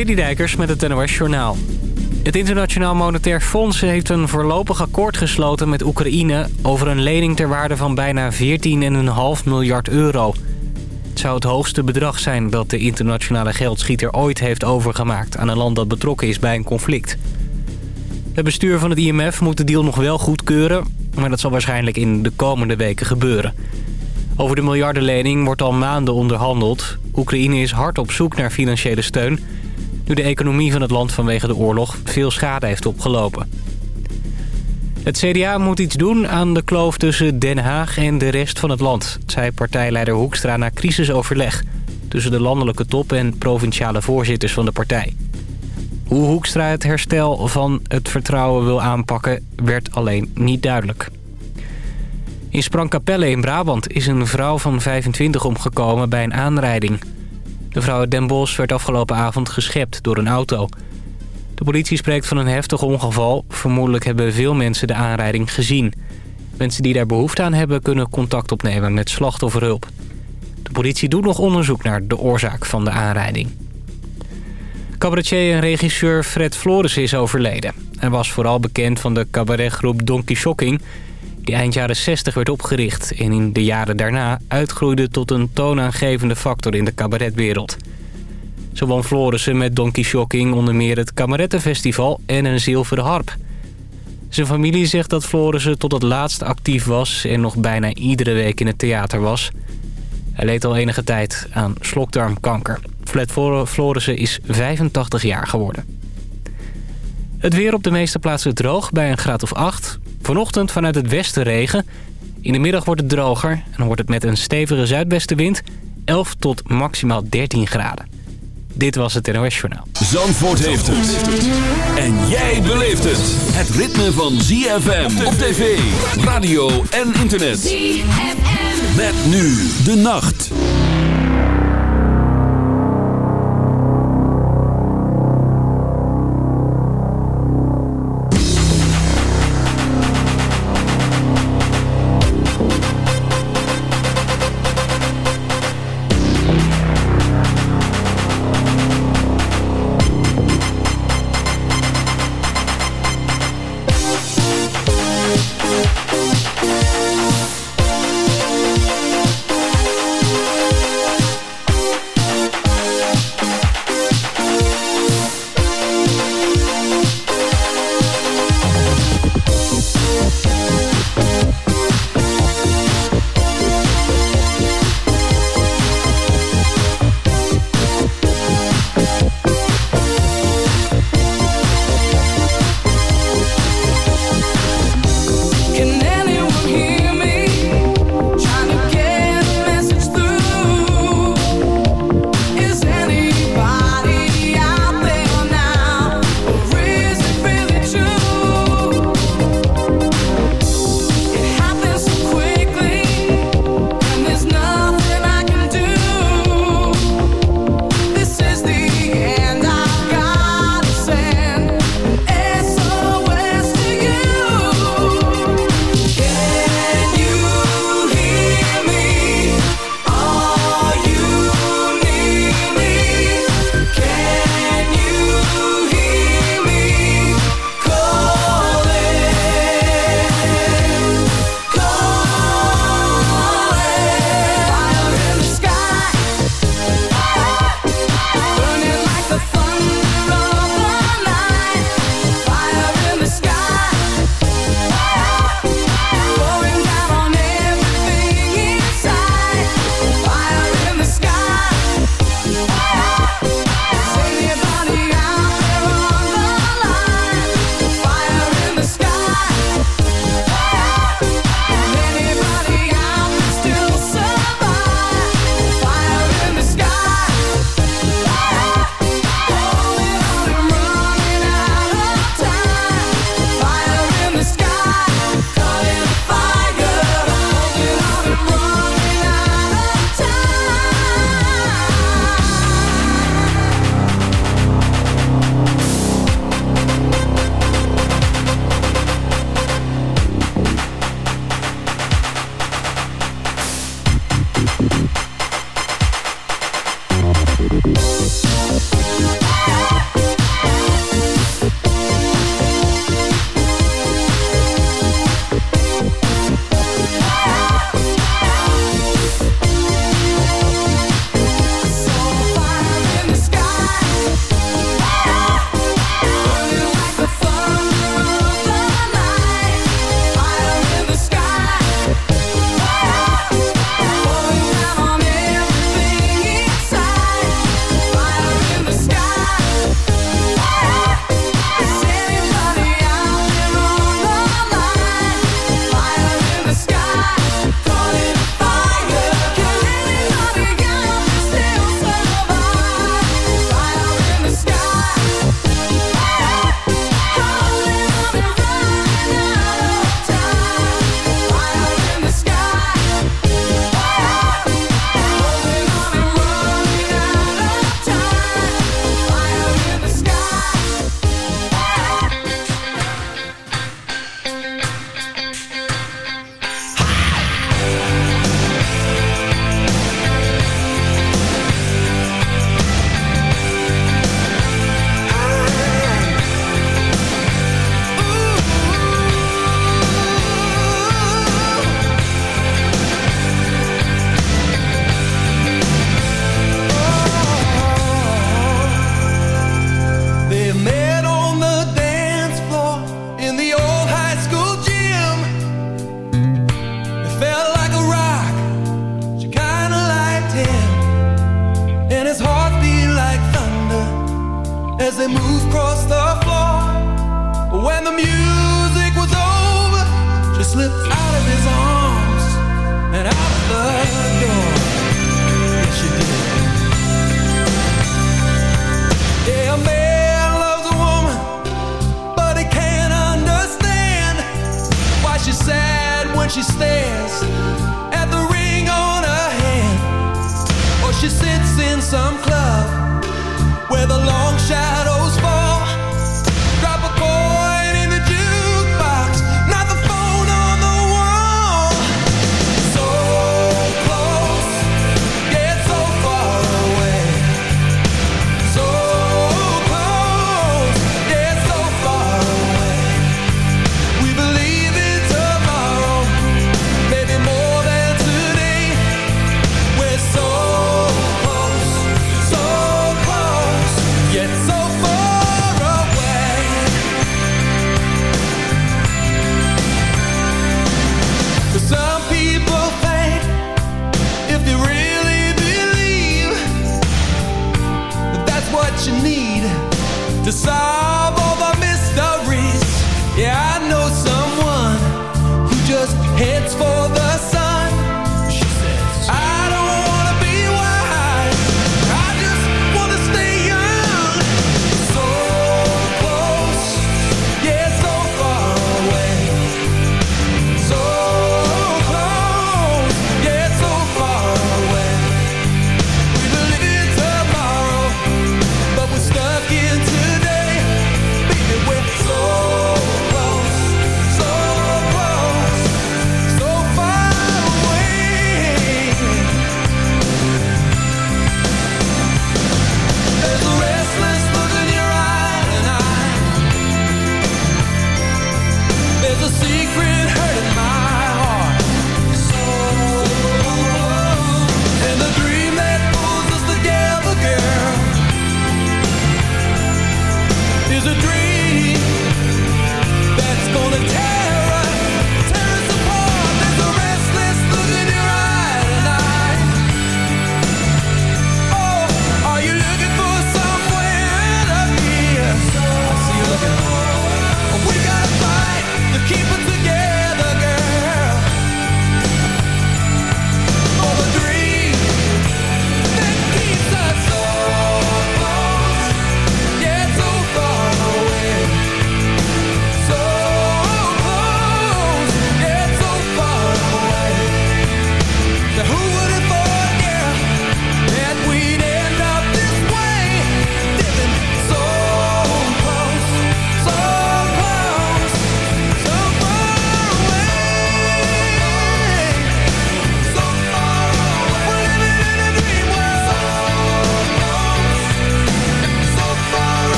Citydijkers met het NOS Journaal. Het Internationaal Monetair Fonds heeft een voorlopig akkoord gesloten met Oekraïne... over een lening ter waarde van bijna 14,5 miljard euro. Het zou het hoogste bedrag zijn dat de internationale geldschieter ooit heeft overgemaakt... aan een land dat betrokken is bij een conflict. Het bestuur van het IMF moet de deal nog wel goedkeuren... maar dat zal waarschijnlijk in de komende weken gebeuren. Over de miljardenlening wordt al maanden onderhandeld. Oekraïne is hard op zoek naar financiële steun nu de economie van het land vanwege de oorlog veel schade heeft opgelopen. Het CDA moet iets doen aan de kloof tussen Den Haag en de rest van het land... zei partijleider Hoekstra na crisisoverleg... tussen de landelijke top en provinciale voorzitters van de partij. Hoe Hoekstra het herstel van het vertrouwen wil aanpakken... werd alleen niet duidelijk. In Sprangkapelle in Brabant is een vrouw van 25 omgekomen bij een aanrijding... De vrouw uit Den Bosch werd afgelopen avond geschept door een auto. De politie spreekt van een heftig ongeval. Vermoedelijk hebben veel mensen de aanrijding gezien. Mensen die daar behoefte aan hebben kunnen contact opnemen met slachtofferhulp. De politie doet nog onderzoek naar de oorzaak van de aanrijding. Cabaretier en regisseur Fred Florissen is overleden. Hij was vooral bekend van de cabaretgroep Donkey Shocking die eind jaren 60 werd opgericht... en in de jaren daarna uitgroeide tot een toonaangevende factor in de cabaretwereld. Zo won Florissen met Donkey Shocking onder meer het Kamerettenfestival en een zilveren harp. Zijn familie zegt dat Florissen tot het laatst actief was... en nog bijna iedere week in het theater was. Hij leed al enige tijd aan slokdarmkanker. Fred Florissen is 85 jaar geworden. Het weer op de meeste plaatsen droog bij een graad of 8. Vanochtend vanuit het westen regen. In de middag wordt het droger en dan wordt het met een stevige zuidwestenwind 11 tot maximaal 13 graden. Dit was het NOS Journaal. Zandvoort heeft het. En jij beleeft het. Het ritme van ZFM op tv, radio en internet. ZFM. Met nu de nacht.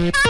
Yeah.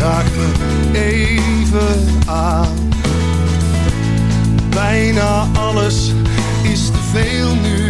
Raak me even aan. Bijna alles is te veel nu.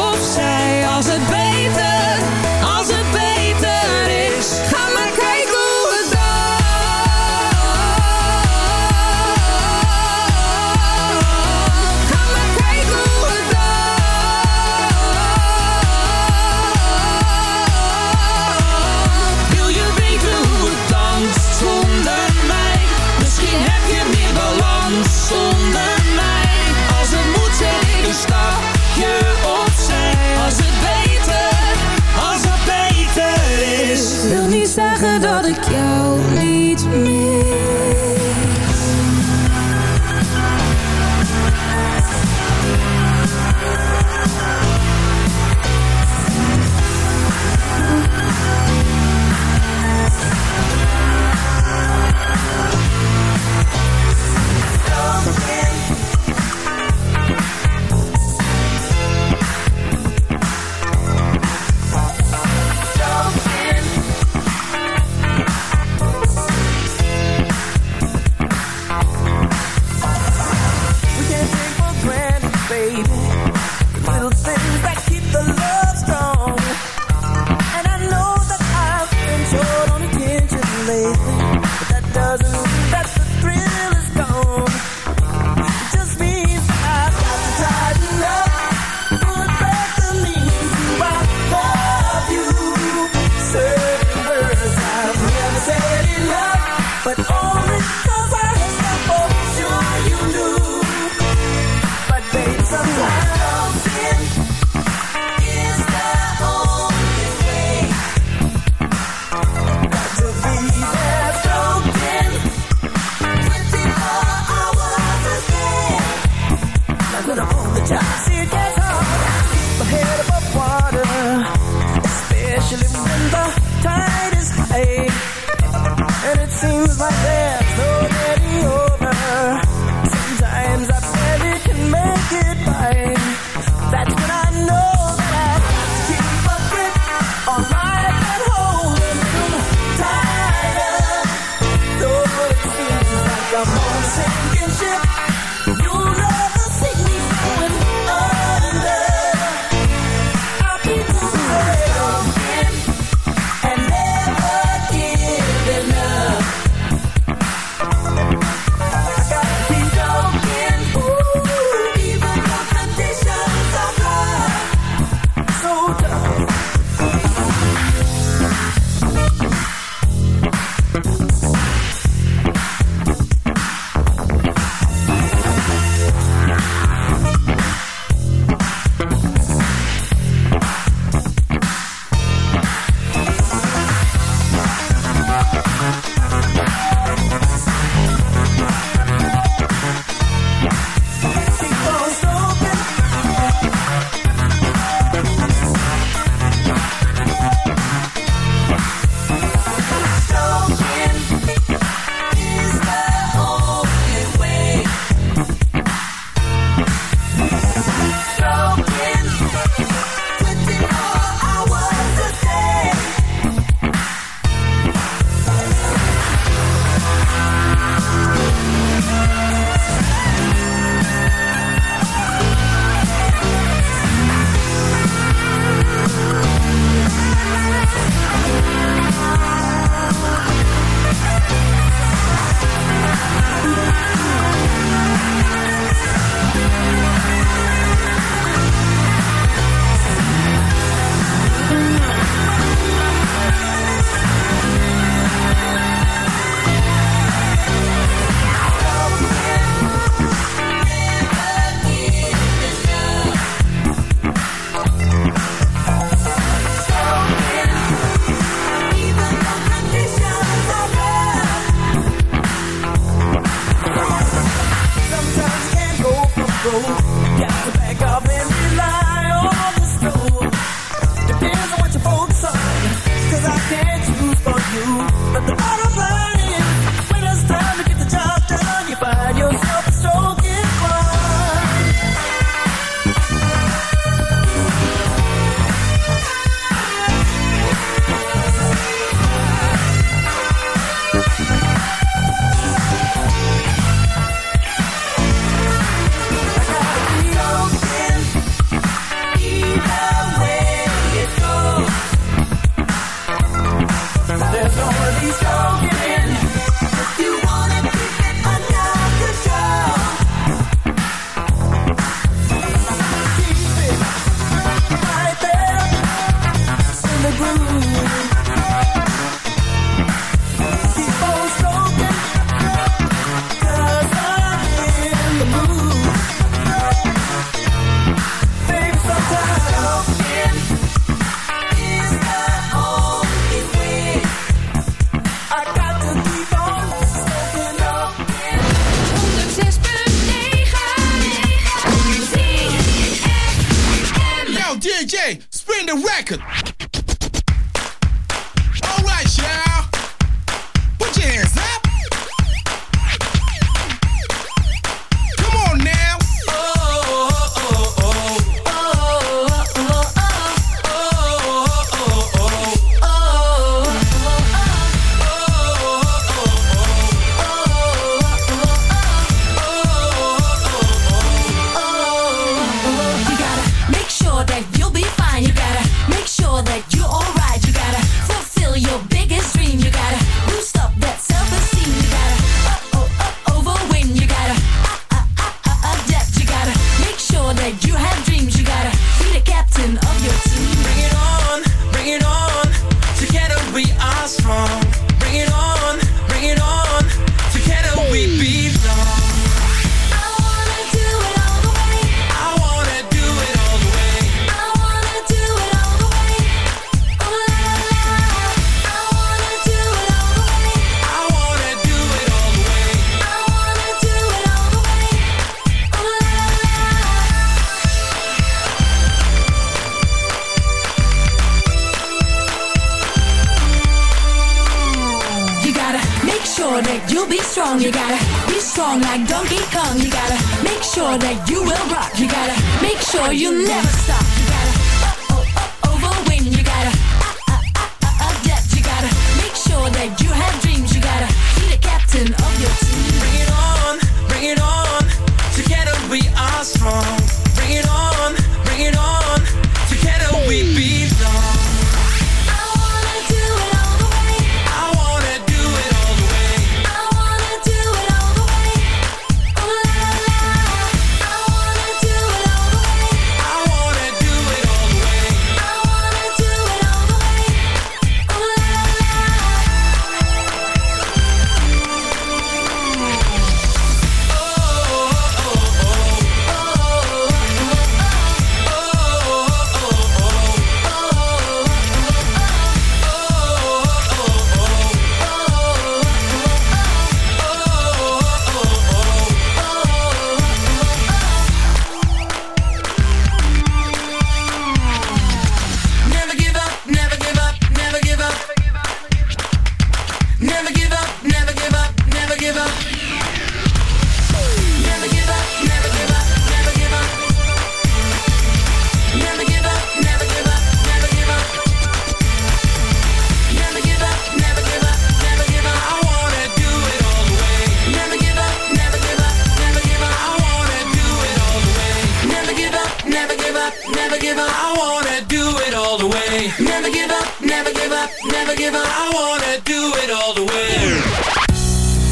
Never give up, never give up, never give up. I wanna do it all the way.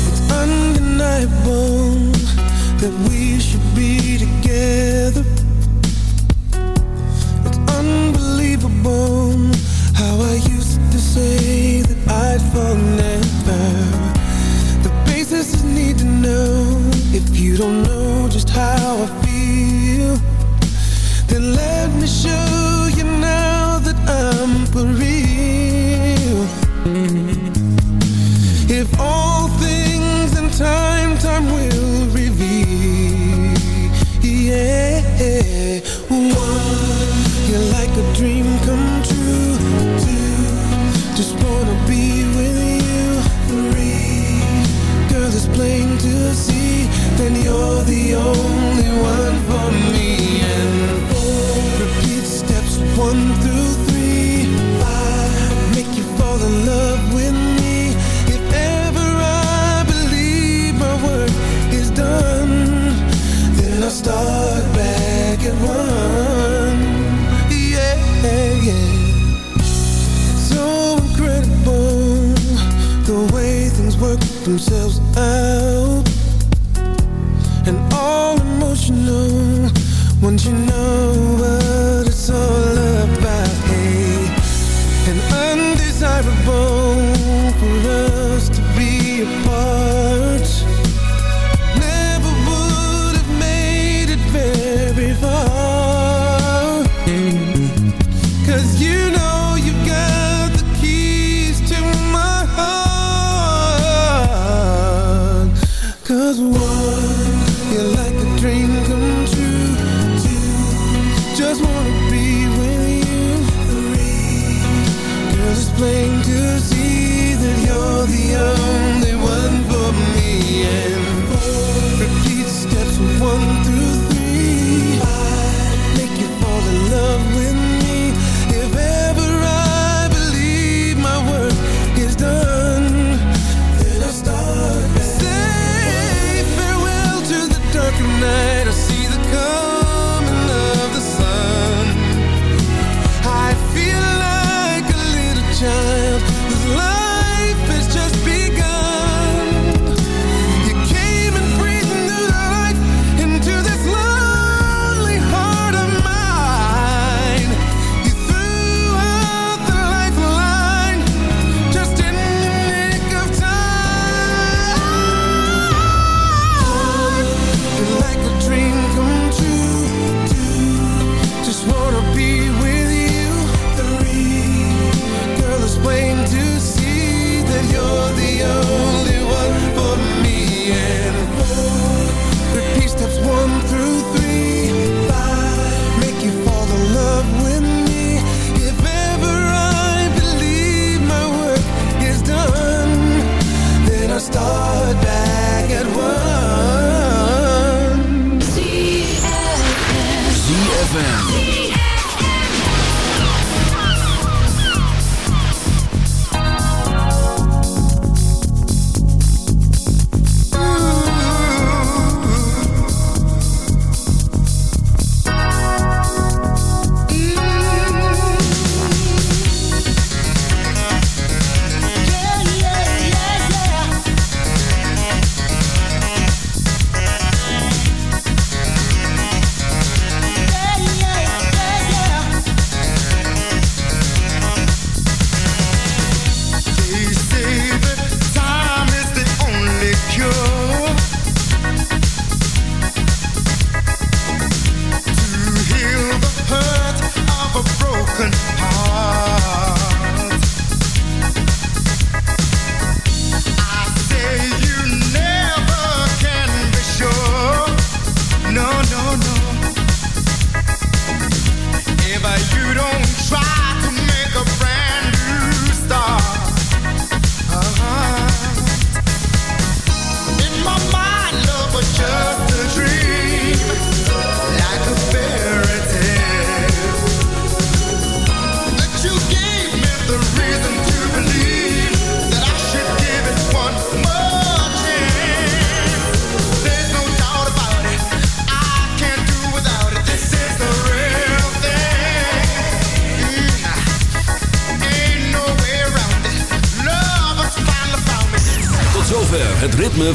It's undeniable that we should be together. It's unbelievable how I used to say that I'd fall never. The basis is need to know if you don't know just how I feel you.